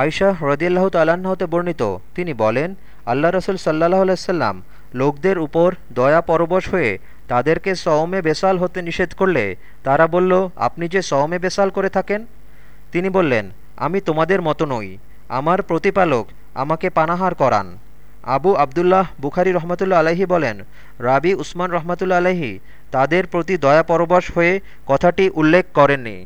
আয়শা হ্রদিয়াল্লাহ হতে বর্ণিত। তিনি বলেন, আল্লাহ রসুল সাল্লাহ আলাইসাল্লাম লোকদের উপর দয়া পরবশ হয়ে তাদেরকে সওমে বেসাল হতে নিষেধ করলে তারা বলল, আপনি যে সওমে বেসাল করে থাকেন? তিনি বললেন, আমি তোমাদের মতো নই। আমার প্রতিপালক আমাকে পানাহার করান। আবু আবদুল্লাহ বুখারি রহমতুল্লা আলহি বলেন, রাবি উসমান রহমতুল্লা আলহি তাদের প্রতি দয়া পরবশ হয়ে কথাটি উল্লেখ করেননি।